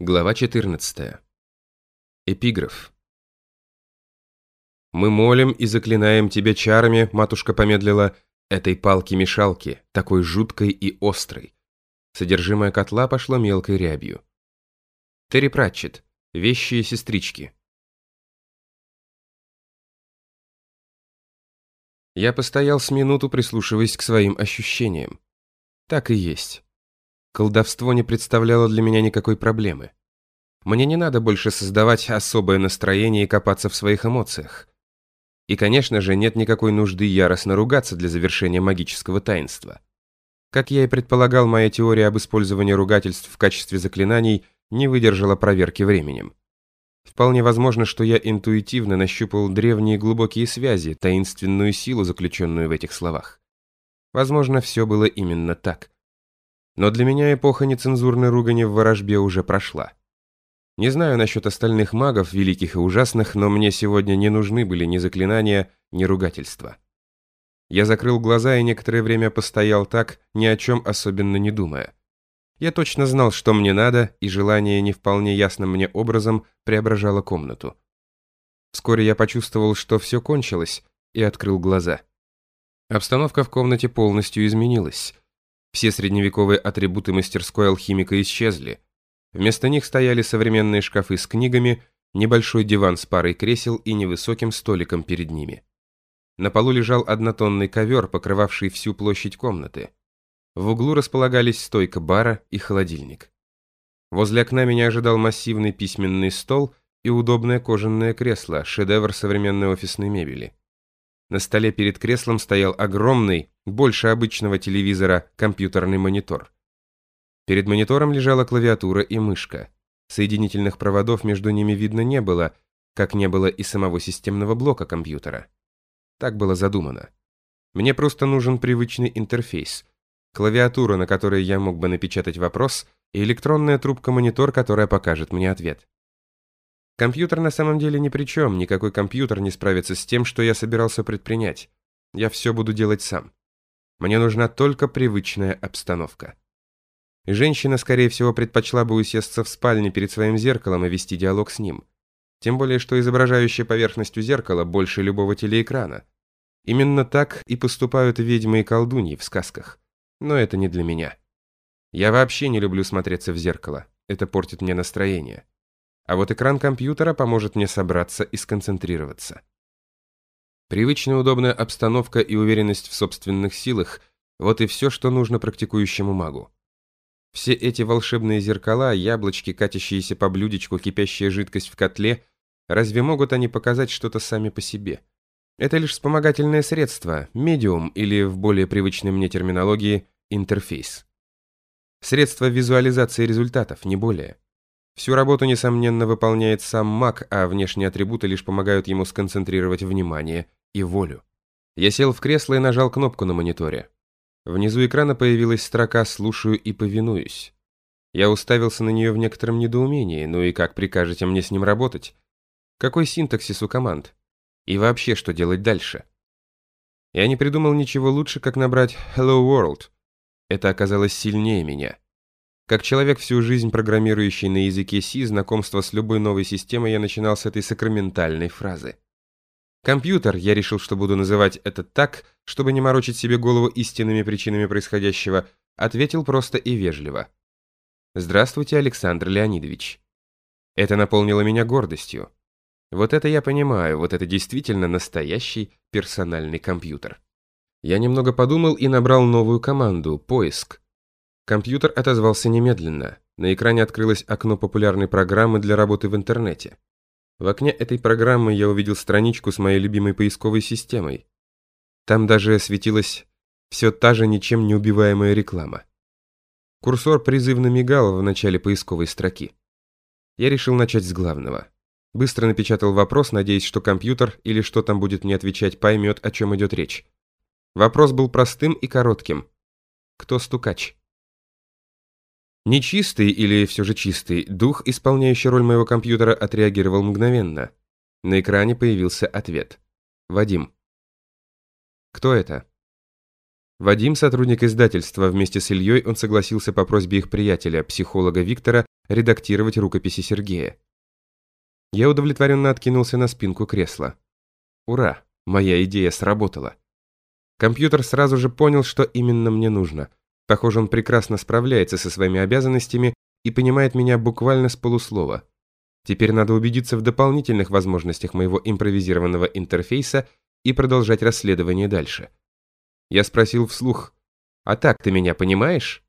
Глава 14. Эпиграф. «Мы молим и заклинаем тебя чарами, матушка помедлила, этой палки-мешалки, такой жуткой и острой». Содержимое котла пошло мелкой рябью. Терри Пратчет. Вещие сестрички. Я постоял с минуту, прислушиваясь к своим ощущениям. Так и есть. Колдовство не представляло для меня никакой проблемы. Мне не надо больше создавать особое настроение и копаться в своих эмоциях. И, конечно же, нет никакой нужды яростно ругаться для завершения магического таинства. Как я и предполагал, моя теория об использовании ругательств в качестве заклинаний не выдержала проверки временем. Вполне возможно, что я интуитивно нащупал древние глубокие связи, таинственную силу, заключенную в этих словах. Возможно, все было именно так. Но для меня эпоха нецензурной ругани в ворожбе уже прошла. Не знаю насчет остальных магов, великих и ужасных, но мне сегодня не нужны были ни заклинания, ни ругательства. Я закрыл глаза и некоторое время постоял так, ни о чем особенно не думая. Я точно знал, что мне надо, и желание не вполне ясным мне образом преображало комнату. Вскоре я почувствовал, что все кончилось, и открыл глаза. Обстановка в комнате полностью изменилась. Все средневековые атрибуты мастерской алхимика исчезли. Вместо них стояли современные шкафы с книгами, небольшой диван с парой кресел и невысоким столиком перед ними. На полу лежал однотонный ковер, покрывавший всю площадь комнаты. В углу располагались стойка бара и холодильник. Возле окна меня ожидал массивный письменный стол и удобное кожаное кресло, шедевр современной офисной мебели. На столе перед креслом стоял огромный, больше обычного телевизора, компьютерный монитор. Перед монитором лежала клавиатура и мышка. Соединительных проводов между ними видно не было, как не было и самого системного блока компьютера. Так было задумано. Мне просто нужен привычный интерфейс. Клавиатура, на которой я мог бы напечатать вопрос, и электронная трубка-монитор, которая покажет мне ответ. Компьютер на самом деле ни при чем, никакой компьютер не справится с тем, что я собирался предпринять. Я все буду делать сам. Мне нужна только привычная обстановка. Женщина, скорее всего, предпочла бы усесться в спальне перед своим зеркалом и вести диалог с ним. Тем более, что изображающая поверхность у зеркала больше любого телеэкрана. Именно так и поступают ведьмы и колдуньи в сказках. Но это не для меня. Я вообще не люблю смотреться в зеркало. Это портит мне настроение. А вот экран компьютера поможет мне собраться и сконцентрироваться. Привычная удобная обстановка и уверенность в собственных силах – вот и все, что нужно практикующему магу. Все эти волшебные зеркала, яблочки, катящиеся по блюдечку, кипящая жидкость в котле – разве могут они показать что-то сами по себе? Это лишь вспомогательное средство, медиум или, в более привычной мне терминологии, интерфейс. Средство визуализации результатов, не более. Всю работу, несомненно, выполняет сам маг, а внешние атрибуты лишь помогают ему сконцентрировать внимание и волю. Я сел в кресло и нажал кнопку на мониторе. Внизу экрана появилась строка «Слушаю и повинуюсь». Я уставился на нее в некотором недоумении, ну и как прикажете мне с ним работать? Какой синтаксис у команд? И вообще, что делать дальше? Я не придумал ничего лучше, как набрать «Hello World». Это оказалось сильнее меня. Как человек, всю жизнь программирующий на языке C, знакомство с любой новой системой я начинал с этой сакраментальной фразы. Компьютер, я решил, что буду называть это так, чтобы не морочить себе голову истинными причинами происходящего, ответил просто и вежливо. «Здравствуйте, Александр Леонидович». Это наполнило меня гордостью. Вот это я понимаю, вот это действительно настоящий персональный компьютер. Я немного подумал и набрал новую команду «Поиск». Компьютер отозвался немедленно. На экране открылось окно популярной программы для работы в интернете. В окне этой программы я увидел страничку с моей любимой поисковой системой. Там даже светилась все та же ничем не убиваемая реклама. Курсор призывно мигал в начале поисковой строки. Я решил начать с главного. Быстро напечатал вопрос, надеясь, что компьютер или что там будет мне отвечать поймет, о чем идет речь. Вопрос был простым и коротким. Кто стукач? Нечистый или все же чистый, дух, исполняющий роль моего компьютера, отреагировал мгновенно. На экране появился ответ. Вадим. Кто это? Вадим, сотрудник издательства, вместе с Ильей он согласился по просьбе их приятеля, психолога Виктора, редактировать рукописи Сергея. Я удовлетворенно откинулся на спинку кресла. Ура, моя идея сработала. Компьютер сразу же понял, что именно мне нужно. Похоже, он прекрасно справляется со своими обязанностями и понимает меня буквально с полуслова. Теперь надо убедиться в дополнительных возможностях моего импровизированного интерфейса и продолжать расследование дальше. Я спросил вслух, «А так ты меня понимаешь?»